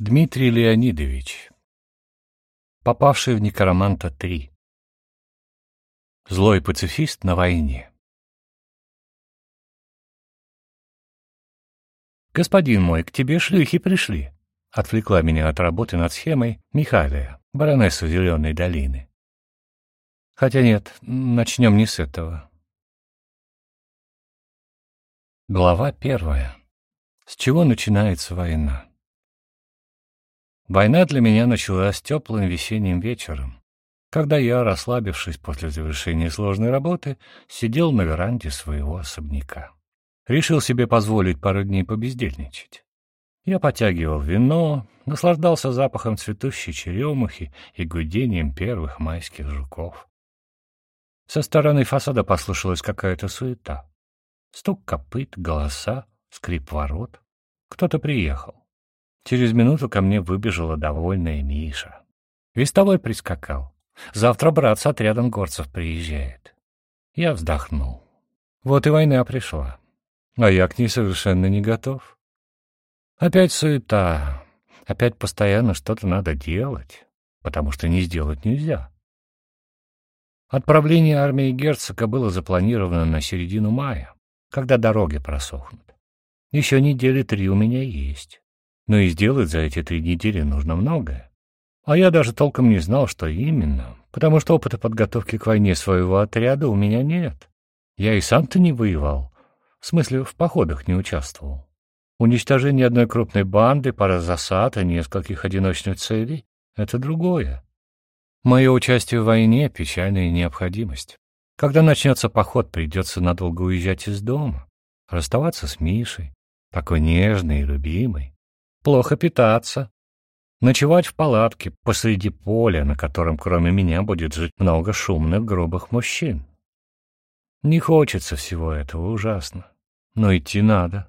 Дмитрий Леонидович, попавший в Некроманта 3. Злой пацифист на войне. «Господин мой, к тебе шлюхи пришли», — отвлекла меня от работы над схемой Михайлия, баронесса Зеленой долины. Хотя нет, начнем не с этого. Глава первая. С чего начинается война? Война для меня началась теплым весенним вечером, когда я, расслабившись после завершения сложной работы, сидел на веранде своего особняка. Решил себе позволить пару дней побездельничать. Я потягивал вино, наслаждался запахом цветущей черемухи и гудением первых майских жуков. Со стороны фасада послышалась какая-то суета. Стук копыт, голоса, скрип ворот. Кто-то приехал. Через минуту ко мне выбежала довольная Миша. Вестовой прискакал. Завтра брат с отрядом горцев приезжает. Я вздохнул. Вот и война пришла. А я к ней совершенно не готов. Опять суета. Опять постоянно что-то надо делать, потому что не сделать нельзя. Отправление армии герцога было запланировано на середину мая, когда дороги просохнут. Еще недели три у меня есть. Но и сделать за эти три недели нужно многое. А я даже толком не знал, что именно, потому что опыта подготовки к войне своего отряда у меня нет. Я и сам-то не воевал. В смысле, в походах не участвовал. Уничтожение одной крупной банды, пара засад и нескольких одиночных целей — это другое. Мое участие в войне — печальная необходимость. Когда начнется поход, придется надолго уезжать из дома, расставаться с Мишей, такой нежный и любимый плохо питаться, ночевать в палатке посреди поля, на котором кроме меня будет жить много шумных грубых мужчин. Не хочется всего этого, ужасно, но идти надо.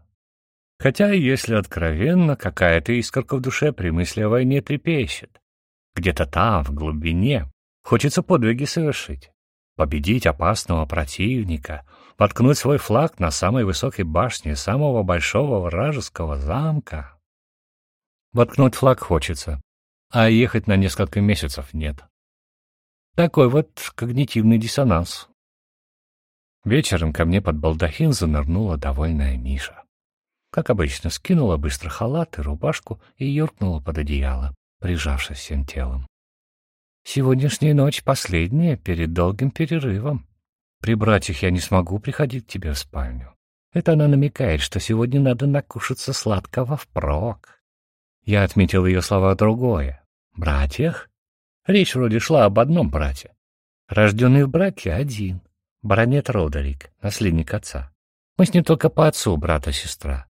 Хотя, если откровенно, какая-то искорка в душе при мысли о войне трепещет. Где-то там, в глубине, хочется подвиги совершить. Победить опасного противника, воткнуть свой флаг на самой высокой башне самого большого вражеского замка. Воткнуть флаг хочется, а ехать на несколько месяцев нет. Такой вот когнитивный диссонанс. Вечером ко мне под балдахин занырнула довольная Миша. Как обычно, скинула быстро халат и рубашку и юркнула под одеяло, прижавшись всем телом. «Сегодняшняя ночь последняя, перед долгим перерывом. При братьях я не смогу приходить к тебе в спальню. Это она намекает, что сегодня надо накушаться сладкого впрок. Я отметил ее слова другое. Братьях? Речь вроде шла об одном брате. Рожденный в браке один. Баронет Родерик, наследник отца. Мы с ним только по отцу брата-сестра.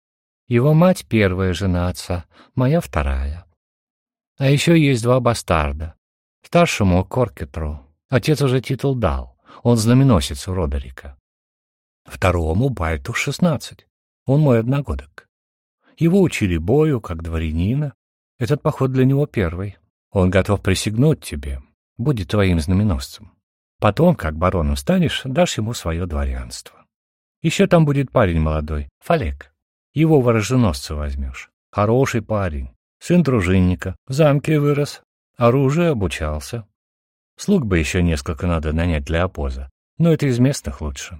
Его мать — первая жена отца, моя — вторая. А еще есть два бастарда. Старшему — Коркетру. Отец уже титул дал. Он знаменосец у Родерика. Второму — Бальту — шестнадцать. Он мой одногодок. Его учили бою, как дворянина. Этот поход для него первый. Он готов присягнуть тебе, будет твоим знаменосцем. Потом, как бароном станешь, дашь ему свое дворянство. Еще там будет парень молодой, Фалек. Его вороженосца возьмешь. Хороший парень, сын дружинника, в замке вырос, оружие обучался. Слуг бы еще несколько надо нанять для опоза, но это из местных лучше.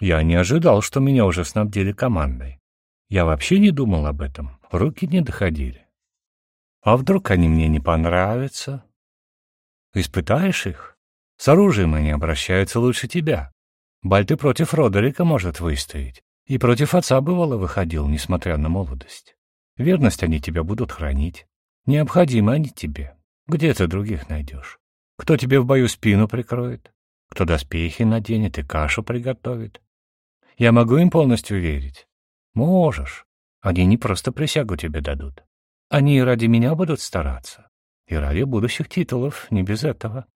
Я не ожидал, что меня уже снабдили командой. Я вообще не думал об этом, руки не доходили. А вдруг они мне не понравятся? Испытаешь их? С оружием они обращаются лучше тебя. Бальты против Родерика может выстоять. И против отца бывало выходил, несмотря на молодость. Верность они тебя будут хранить. Необходимы они тебе. Где ты других найдешь? Кто тебе в бою спину прикроет? Кто доспехи наденет и кашу приготовит? Я могу им полностью верить. Можешь. Они не просто присягу тебе дадут. Они и ради меня будут стараться. И ради будущих титулов, не без этого.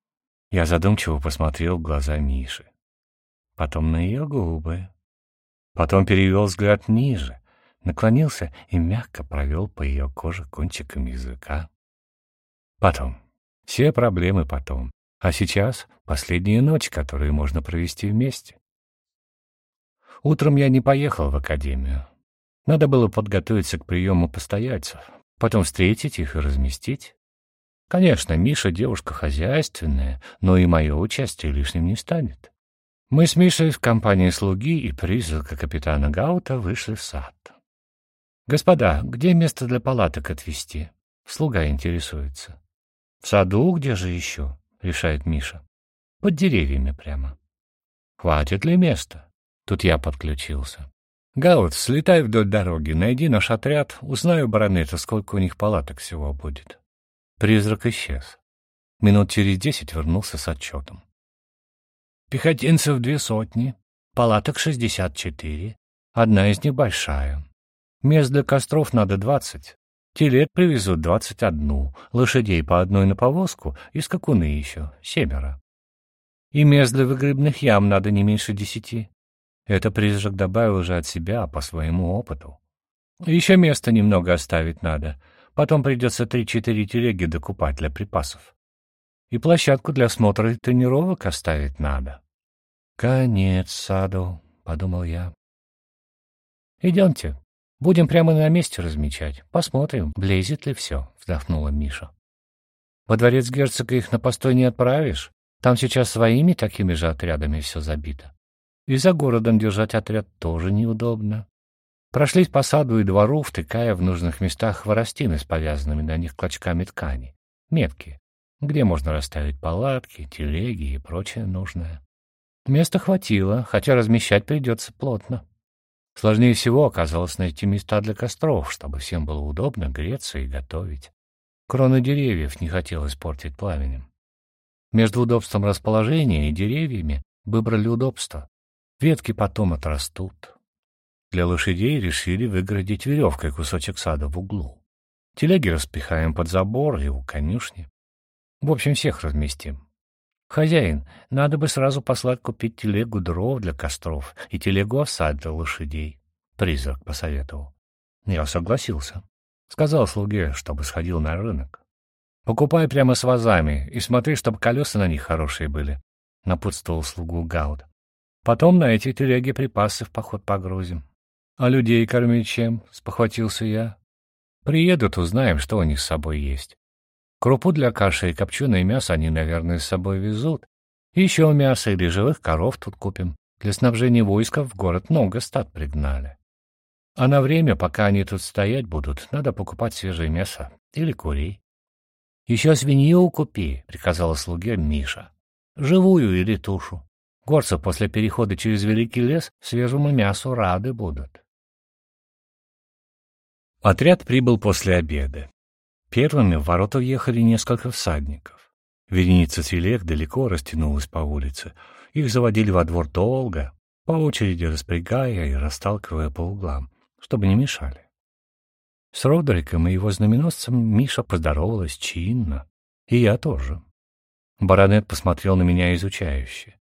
Я задумчиво посмотрел в глаза Миши. Потом на ее губы. Потом перевел взгляд ниже, наклонился и мягко провел по ее коже кончиком языка. Потом. Все проблемы потом. А сейчас последняя ночь, которую можно провести вместе. Утром я не поехал в академию. Надо было подготовиться к приему постояльцев, потом встретить их и разместить. Конечно, Миша девушка хозяйственная, но и мое участие лишним не станет. Мы с Мишей в компании слуги и призрака капитана Гаута вышли в сад. «Господа, где место для палаток отвезти?» Слуга интересуется. «В саду где же еще?» — решает Миша. «Под деревьями прямо». «Хватит ли места?» Тут я подключился. «Гаут, слетай вдоль дороги, найди наш отряд, узнаю баронета, сколько у них палаток всего будет». Призрак исчез. Минут через десять вернулся с отчетом. Пехотинцев две сотни, палаток шестьдесят четыре, одна из них большая. Мест для костров надо двадцать. Телег привезут двадцать одну, лошадей по одной на повозку и скакуны еще, семеро. И мест для выгребных ям надо не меньше десяти. Это призрак добавил уже от себя по своему опыту. Еще места немного оставить надо, Потом придется три-четыре телеги докупать для припасов. И площадку для смотра и тренировок оставить надо. «Конец саду», — подумал я. «Идемте. Будем прямо на месте размечать. Посмотрим, влезет ли все», — вздохнула Миша. «Во дворец герцога их на постой не отправишь. Там сейчас своими такими же отрядами все забито. И за городом держать отряд тоже неудобно. Прошлись по саду и двору, втыкая в нужных местах хворостины с повязанными на них клочками ткани, метки, где можно расставить палатки, телеги и прочее нужное. Места хватило, хотя размещать придется плотно. Сложнее всего оказалось найти места для костров, чтобы всем было удобно греться и готовить. Кроны деревьев не хотелось портить пламенем. Между удобством расположения и деревьями выбрали удобство. Ветки потом отрастут, для лошадей решили выгородить веревкой кусочек сада в углу. Телеги распихаем под забор и у конюшни. В общем, всех разместим. Хозяин, надо бы сразу послать купить телегу дров для костров и телегу осад для лошадей. Призрак посоветовал. Я согласился. Сказал слуге, чтобы сходил на рынок. Покупай прямо с вазами и смотри, чтобы колеса на них хорошие были, — напутствовал слугу Гауд. Потом на эти телеги припасы в поход погрузим. «А людей кормить чем?» — спохватился я. «Приедут, узнаем, что у них с собой есть. Крупу для каши и копченое мясо они, наверное, с собой везут. Еще мясо или живых коров тут купим. Для снабжения войска в город много стад пригнали. А на время, пока они тут стоять будут, надо покупать свежее мясо или курей. — Еще свинью купи, — приказала слуге Миша. — Живую или тушу. Горцы после перехода через Великий лес свежему мясу рады будут. Отряд прибыл после обеда. Первыми в ворота въехали несколько всадников. Вереница телег далеко растянулась по улице. Их заводили во двор долго, по очереди распрягая и расталкивая по углам, чтобы не мешали. С Родериком и его знаменосцем Миша поздоровалась чинно, и я тоже. Баронет посмотрел на меня изучающе.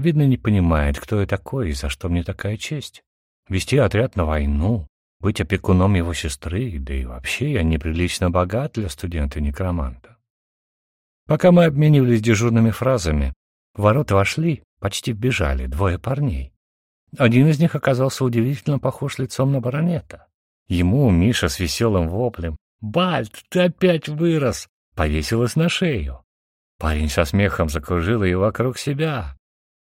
Видно, не понимает, кто я такой и за что мне такая честь. Вести отряд на войну, быть опекуном его сестры, да и вообще я неприлично богат для студента-некроманта. Пока мы обменивались дежурными фразами, в ворота вошли, почти вбежали, двое парней. Один из них оказался удивительно похож лицом на баронета. Ему Миша с веселым воплем «Бальт, ты опять вырос!» повесилась на шею. Парень со смехом закружил ее вокруг себя.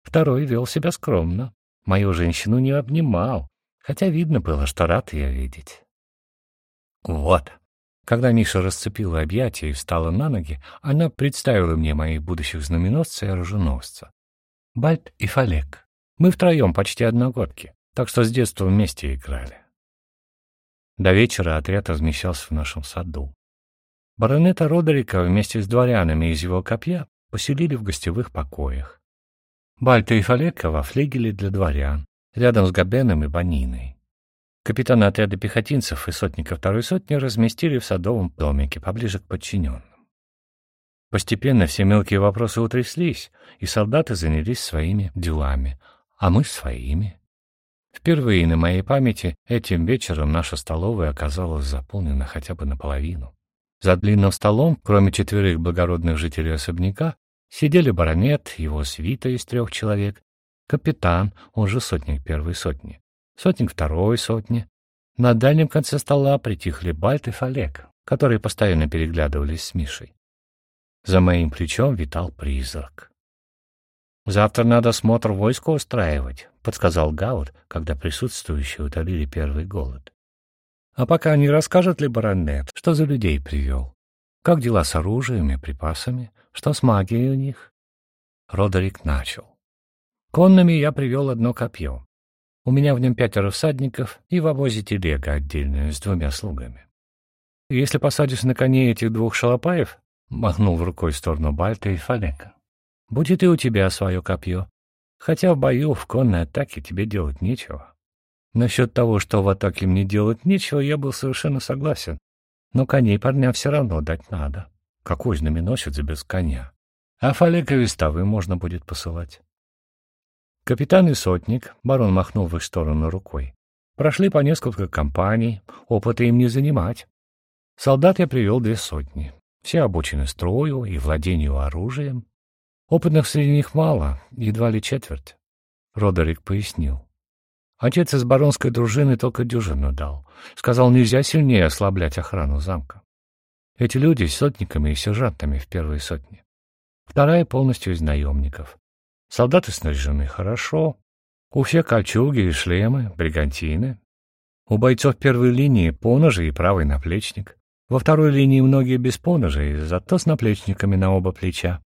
Второй вел себя скромно. Мою женщину не обнимал, хотя видно было, что рад ее видеть. Вот. Когда Миша расцепила объятия и встала на ноги, она представила мне моих будущих знаменосца и оруженосца. Бальт и Фалек. Мы втроем почти одногодки, так что с детства вместе играли. До вечера отряд размещался в нашем саду. Баронета Родерика вместе с дворянами из его копья поселили в гостевых покоях. Бальта и Фалека во флигеле для дворян, рядом с Габеном и Баниной. Капитана отряда пехотинцев и сотника второй сотни разместили в садовом домике поближе к подчиненным. Постепенно все мелкие вопросы утряслись, и солдаты занялись своими делами, а мы — своими. Впервые на моей памяти этим вечером наша столовая оказалась заполнена хотя бы наполовину. За длинным столом, кроме четверых благородных жителей особняка, сидели баронет, его свита из трех человек, капитан, он же сотник первой сотни, сотник второй сотни. На дальнем конце стола притихли Бальт и Фалек, которые постоянно переглядывались с Мишей. За моим плечом витал призрак. «Завтра надо смотр войска устраивать», — подсказал Гаут, когда присутствующие утолили первый голод. «А пока не расскажет ли баронет, что за людей привел? Как дела с оружием и припасами? Что с магией у них?» Родерик начал. «Конными я привел одно копье. У меня в нем пятеро всадников и в обозе телега отдельная с двумя слугами. Если посадишь на коне этих двух шалопаев, — махнул рукой в сторону Бальта и Фалека, — будет и у тебя свое копье. Хотя в бою, в конной атаке тебе делать нечего. Насчет того, что в атаке мне делать нечего, я был совершенно согласен. Но коней парням все равно дать надо. Какой знаменосец без коня? А Фалека веставы можно будет посылать. Капитан и сотник, барон махнул в их сторону рукой, прошли по несколько компаний, опыта им не занимать. Солдат я привел две сотни. Все обучены строю и владению оружием. Опытных среди них мало, едва ли четверть. Родерик пояснил. Отец из баронской дружины только дюжину дал. Сказал, нельзя сильнее ослаблять охрану замка. Эти люди с сотниками и сержантами в первой сотне. Вторая полностью из наемников. Солдаты снаряжены хорошо. У всех кольчуги и шлемы, бригантины. У бойцов первой линии поножи и правый наплечник. Во второй линии многие без поножей, зато с наплечниками на оба плеча.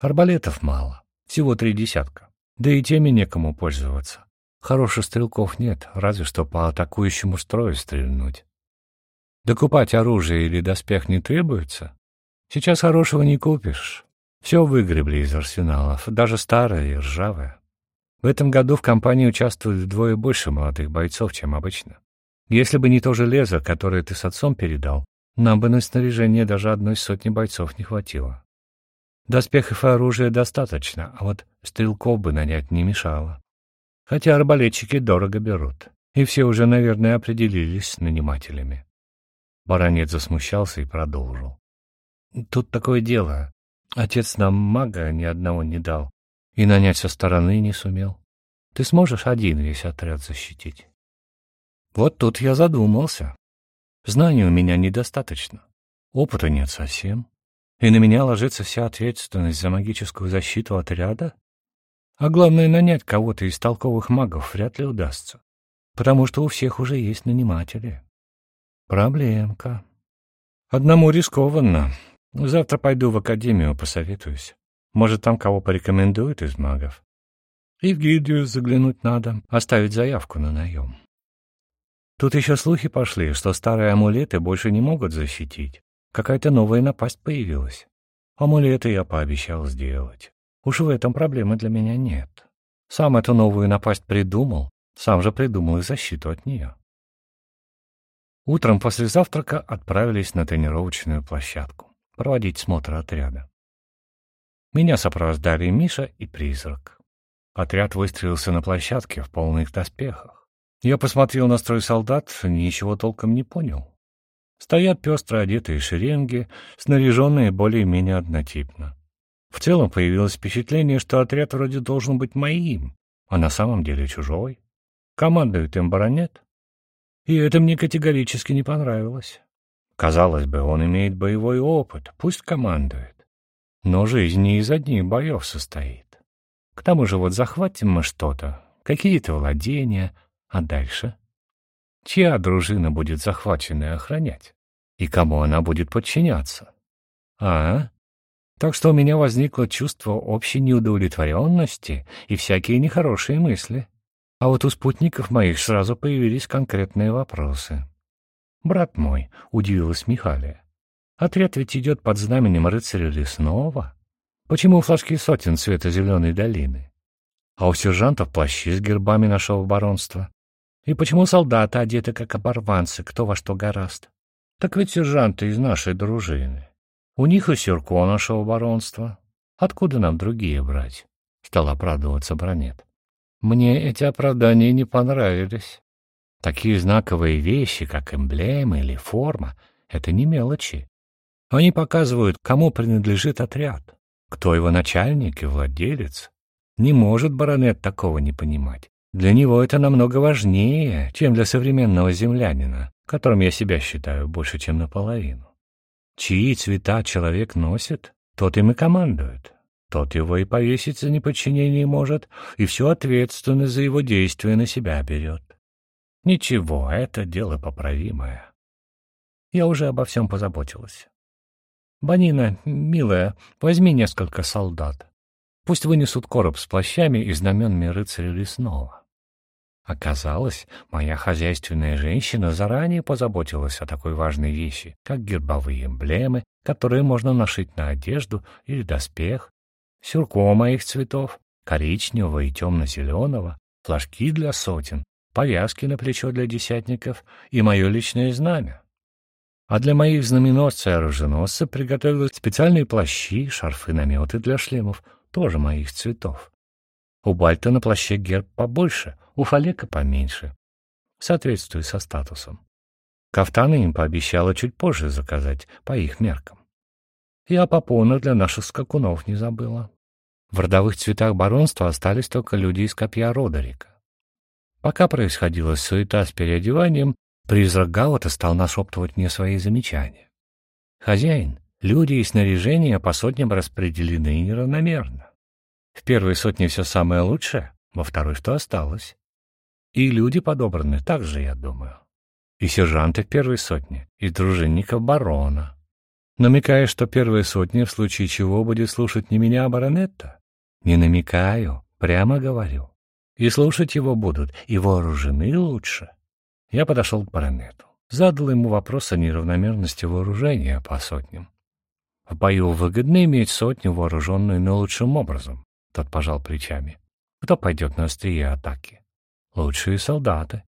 Арбалетов мало, всего три десятка. Да и теми некому пользоваться. Хороших стрелков нет, разве что по атакующему строю стрельнуть. Докупать оружие или доспех не требуется? Сейчас хорошего не купишь. Все выгребли из арсеналов, даже старое и ржавое. В этом году в компании участвует вдвое больше молодых бойцов, чем обычно. Если бы не то железо, которое ты с отцом передал, нам бы на снаряжение даже одной сотни бойцов не хватило. Доспехов и оружия достаточно, а вот стрелков бы нанять не мешало. Хотя арбалетчики дорого берут, и все уже, наверное, определились с нанимателями. Баронец засмущался и продолжил. Тут такое дело. Отец нам мага ни одного не дал, и нанять со стороны не сумел. Ты сможешь один весь отряд защитить? Вот тут я задумался. Знаний у меня недостаточно. Опыта нет совсем. И на меня ложится вся ответственность за магическую защиту отряда? А главное, нанять кого-то из толковых магов вряд ли удастся, потому что у всех уже есть наниматели. Проблемка. Одному рискованно. Завтра пойду в академию, посоветуюсь. Может, там кого порекомендуют из магов. И в гильдию заглянуть надо, оставить заявку на наем. Тут еще слухи пошли, что старые амулеты больше не могут защитить. Какая-то новая напасть появилась. Амулеты я пообещал сделать. Уж в этом проблемы для меня нет. Сам эту новую напасть придумал, сам же придумал и защиту от нее. Утром после завтрака отправились на тренировочную площадку проводить смотр отряда. Меня сопровождали Миша и Призрак. Отряд выстроился на площадке в полных доспехах. Я посмотрел на строй солдат, ничего толком не понял. Стоят пестро одетые шеренги, снаряженные более-менее однотипно. В целом появилось впечатление, что отряд вроде должен быть моим, а на самом деле чужой. Командует им баронет. И это мне категорически не понравилось. Казалось бы, он имеет боевой опыт, пусть командует. Но жизнь не из одних боев состоит. К тому же вот захватим мы что-то, какие-то владения, а дальше? Чья дружина будет захвачена и охранять? И кому она будет подчиняться? А? Так что у меня возникло чувство общей неудовлетворенности и всякие нехорошие мысли. А вот у спутников моих сразу появились конкретные вопросы. «Брат мой», — удивилась Михалия, — «отряд ведь идет под знаменем рыцаря лесного. Почему флажки сотен цвета зеленой долины? А у сержантов плащи с гербами нашего баронства. И почему солдаты одеты как оборванцы, кто во что гораст? Так ведь сержанты из нашей дружины. У них и сюрко нашего баронства. Откуда нам другие брать? Стал оправдываться Бронет. Мне эти оправдания не понравились. Такие знаковые вещи, как эмблемы или форма, это не мелочи. Они показывают, кому принадлежит отряд, кто его начальник и владелец. Не может баронет такого не понимать. Для него это намного важнее, чем для современного землянина, которым я себя считаю больше, чем наполовину. Чьи цвета человек носит, тот им и командует. Тот его и повесить за неподчинение может, и всю ответственность за его действия на себя берет. Ничего, это дело поправимое. Я уже обо всем позаботилась. Банина, милая, возьми несколько солдат. Пусть вынесут короб с плащами и знаменами рыцаря лесного. Оказалось, моя хозяйственная женщина заранее позаботилась о такой важной вещи, как гербовые эмблемы, которые можно нашить на одежду или доспех, сюрко моих цветов, коричневого и темно-зеленого, флажки для сотен, повязки на плечо для десятников и мое личное знамя. А для моих знаменосцев и оруженосцев приготовила специальные плащи, шарфы, наметы для шлемов, тоже моих цветов. У Бальта на плаще герб побольше, у Фалека поменьше, соответствует со статусом. Кафтаны им пообещала чуть позже заказать, по их меркам. Я попона для наших скакунов не забыла. В родовых цветах баронства остались только люди из копья Родерика. Пока происходила суета с переодеванием, призрак Галата стал нашептывать мне свои замечания. «Хозяин, люди и снаряжение по сотням распределены неравномерно. В первой сотне все самое лучшее, во второй что осталось. И люди подобраны так же, я думаю. И сержанты в первой сотне, и дружинников барона. Намекая, что первая сотня в случае чего будет слушать не меня, а баронетта? Не намекаю, прямо говорю. И слушать его будут, и вооружены лучше. Я подошел к баронету. Задал ему вопрос о неравномерности вооружения по сотням. В бою выгодно иметь сотню, вооруженную наилучшим образом. Тот пожал плечами. Кто пойдет на острие атаки? Лучшие солдаты.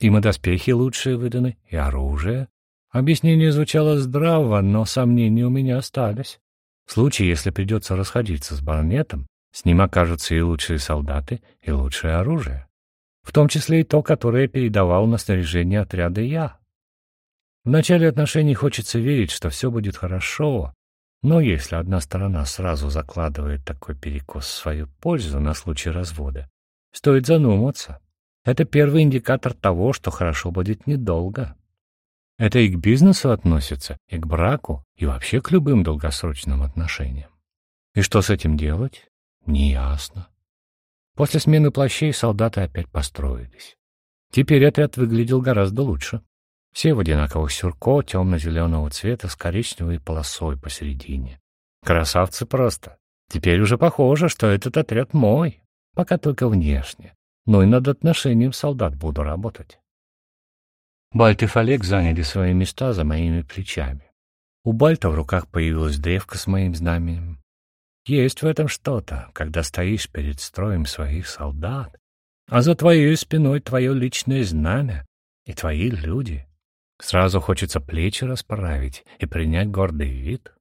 Им и доспехи лучшие выданы, и оружие. Объяснение звучало здраво, но сомнения у меня остались. В случае, если придется расходиться с баронетом, с ним окажутся и лучшие солдаты, и лучшее оружие. В том числе и то, которое передавал на снаряжение отряда я. В начале отношений хочется верить, что все будет хорошо, но если одна сторона сразу закладывает такой перекос в свою пользу на случай развода, стоит задуматься. Это первый индикатор того, что хорошо будет недолго. Это и к бизнесу относится, и к браку, и вообще к любым долгосрочным отношениям. И что с этим делать? Неясно. После смены плащей солдаты опять построились. Теперь отряд выглядел гораздо лучше. Все в одинаковых сюрко темно-зеленого цвета с коричневой полосой посередине. Красавцы просто. Теперь уже похоже, что этот отряд мой. Пока только внешне. Но и над отношением солдат буду работать. Бальт и Фалек заняли свои места за моими плечами. У Бальта в руках появилась древка с моим знаменем. Есть в этом что-то, когда стоишь перед строем своих солдат, а за твоей спиной твое личное знамя и твои люди. Сразу хочется плечи расправить и принять гордый вид.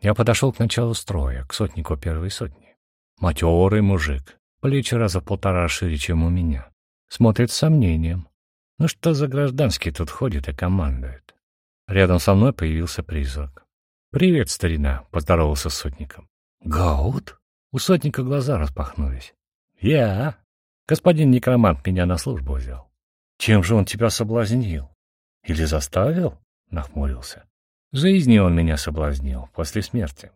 Я подошел к началу строя, к сотнику первой сотни. Матерый мужик, плечи раза полтора шире, чем у меня. Смотрит с сомнением. Ну что за гражданский тут ходит и командует? Рядом со мной появился призрак. «Привет, старина», — поздоровался с сотником. «Гаут?» У сотника глаза распахнулись. «Я. Господин некромант меня на службу взял. Чем же он тебя соблазнил? Или заставил?» Нахмурился. «Жизнью он меня соблазнил после смерти.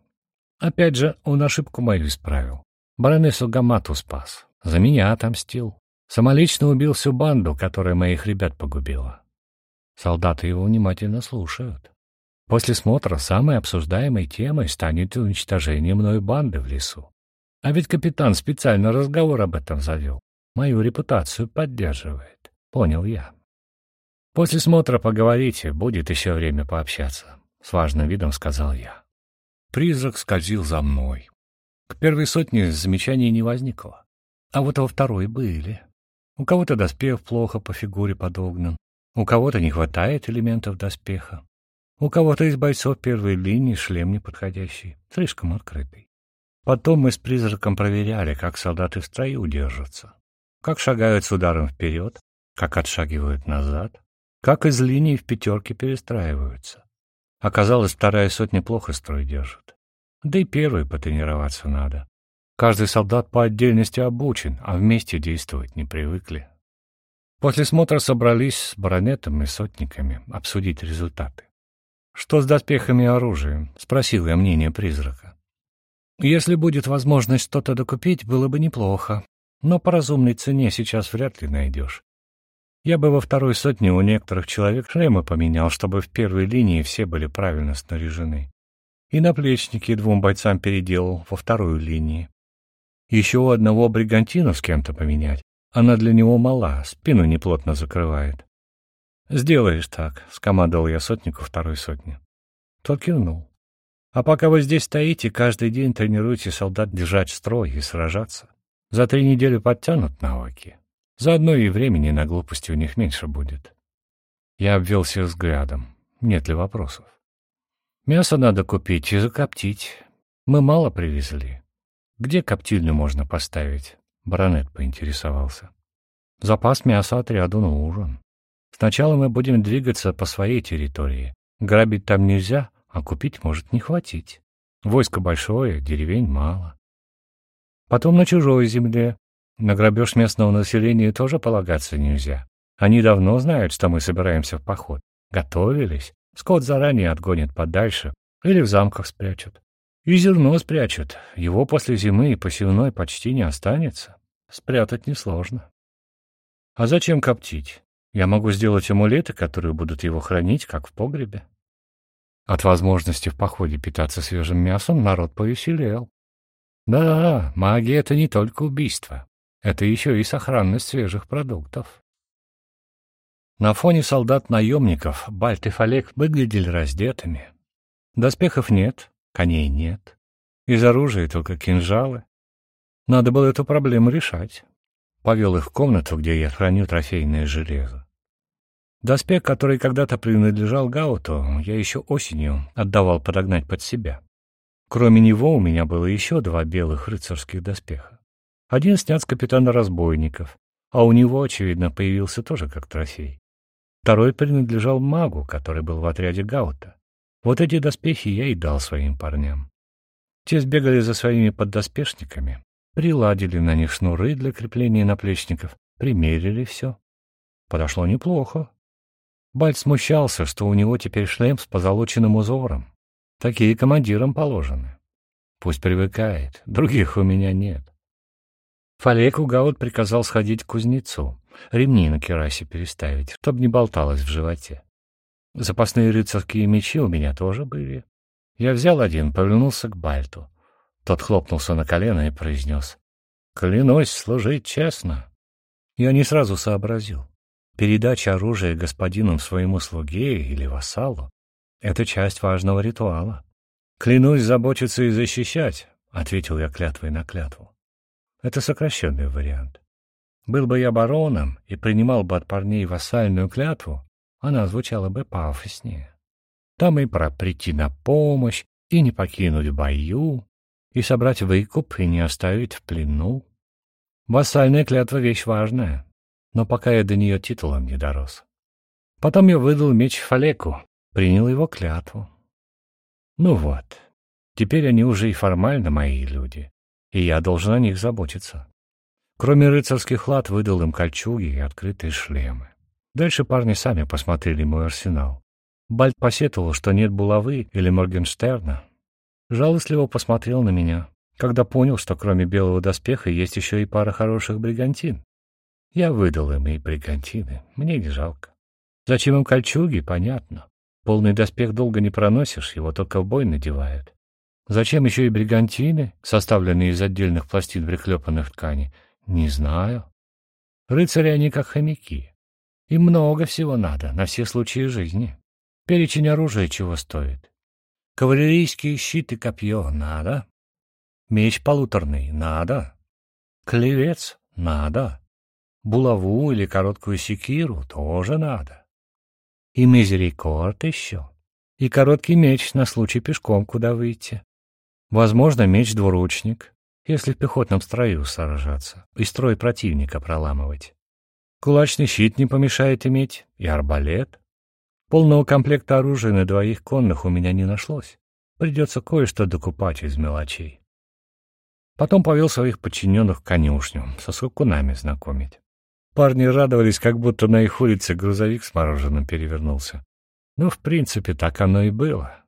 Опять же, он ошибку мою исправил. Баронессу Гамату спас. За меня отомстил. Самолично убил всю банду, которая моих ребят погубила. Солдаты его внимательно слушают. После смотра самой обсуждаемой темой станет уничтожение мной банды в лесу. А ведь капитан специально разговор об этом завел. Мою репутацию поддерживает. Понял я. После смотра поговорите, будет еще время пообщаться. С важным видом сказал я. Призрак скользил за мной. К первой сотне замечаний не возникло. А вот во второй были. У кого-то доспех плохо по фигуре подогнан, у кого-то не хватает элементов доспеха, у кого-то из бойцов первой линии шлем неподходящий, слишком открытый. Потом мы с призраком проверяли, как солдаты в строю держатся, как шагают с ударом вперед, как отшагивают назад, как из линии в пятерке перестраиваются. Оказалось, вторая сотня плохо строй держит. Да и первой потренироваться надо. Каждый солдат по отдельности обучен, а вместе действовать не привыкли. После смотра собрались с баронетом и сотниками обсудить результаты. «Что с доспехами и оружием?» — спросил я мнение призрака. «Если будет возможность что-то докупить, было бы неплохо, но по разумной цене сейчас вряд ли найдешь. Я бы во второй сотне у некоторых человек шлемы поменял, чтобы в первой линии все были правильно снаряжены. И наплечники двум бойцам переделал во второй линии. Еще у одного бригантину с кем-то поменять. Она для него мала, спину неплотно закрывает. «Сделаешь так», — скомандовал я сотнику второй сотни. Тот кивнул. «А пока вы здесь стоите, каждый день тренируйте солдат держать строй и сражаться. За три недели подтянут навыки. Заодно и времени на глупости у них меньше будет». Я обвел всех взглядом. Нет ли вопросов? «Мясо надо купить и закоптить. Мы мало привезли. Где коптильню можно поставить?» Баронет поинтересовался. «Запас мяса отряду нужен». Сначала мы будем двигаться по своей территории. Грабить там нельзя, а купить может не хватить. Войско большое, деревень мало. Потом на чужой земле. На грабеж местного населения тоже полагаться нельзя. Они давно знают, что мы собираемся в поход. Готовились. Скот заранее отгонят подальше или в замках спрячут. И зерно спрячут. Его после зимы и посевной почти не останется. Спрятать несложно. А зачем коптить? Я могу сделать амулеты, которые будут его хранить, как в погребе. От возможности в походе питаться свежим мясом народ повеселел. Да, магия — это не только убийство. Это еще и сохранность свежих продуктов. На фоне солдат-наемников Бальт и Фалек выглядели раздетыми. Доспехов нет, коней нет. Из оружия только кинжалы. Надо было эту проблему решать. Повел их в комнату, где я храню трофейное железо. Доспех, который когда-то принадлежал Гауту, я еще осенью отдавал подогнать под себя. Кроме него у меня было еще два белых рыцарских доспеха. Один снят с капитана разбойников, а у него, очевидно, появился тоже как трофей. Второй принадлежал магу, который был в отряде Гаута. Вот эти доспехи я и дал своим парням. Те сбегали за своими поддоспешниками, приладили на них шнуры для крепления наплечников, примерили все. Подошло неплохо, Бальт смущался, что у него теперь шлем с позолоченным узором. Такие командирам положены. Пусть привыкает, других у меня нет. Фалеку Гаут приказал сходить к кузнецу, ремни на керасе переставить, чтобы не болталось в животе. Запасные рыцарские мечи у меня тоже были. Я взял один, повернулся к Бальту. Тот хлопнулся на колено и произнес. «Клянусь служить честно». Я не сразу сообразил. Передача оружия господину своему слуге или вассалу — это часть важного ритуала. «Клянусь заботиться и защищать», — ответил я клятвой на клятву. Это сокращенный вариант. Был бы я бароном и принимал бы от парней вассальную клятву, она звучала бы пафоснее. Там и про прийти на помощь, и не покинуть бою, и собрать выкуп, и не оставить в плену. Вассальная клятва — вещь важная, но пока я до нее титулом не дорос. Потом я выдал меч Фалеку, принял его клятву. Ну вот, теперь они уже и формально мои люди, и я должен о них заботиться. Кроме рыцарских лад выдал им кольчуги и открытые шлемы. Дальше парни сами посмотрели мой арсенал. Бальт посетовал, что нет булавы или Моргенштерна. Жалостливо посмотрел на меня, когда понял, что кроме белого доспеха есть еще и пара хороших бригантин. Я выдал им и бригантины, мне не жалко. Зачем им кольчуги, понятно. Полный доспех долго не проносишь, его только в бой надевают. Зачем еще и бригантины, составленные из отдельных пластин приклепанных тканей, не знаю. Рыцари они как хомяки. Им много всего надо, на все случаи жизни. Перечень оружия чего стоит. Кавалерийские щиты копье надо. Меч полуторный надо. Клевец надо. Булаву или короткую секиру тоже надо. И мизерикорд еще. И короткий меч на случай пешком куда выйти. Возможно, меч-двуручник, если в пехотном строю сражаться и строй противника проламывать. Кулачный щит не помешает иметь, и арбалет. Полного комплекта оружия на двоих конных у меня не нашлось. Придется кое-что докупать из мелочей. Потом повел своих подчиненных к конюшню, со скакунами знакомить. Парни радовались, как будто на их улице грузовик с мороженым перевернулся. Ну, в принципе, так оно и было.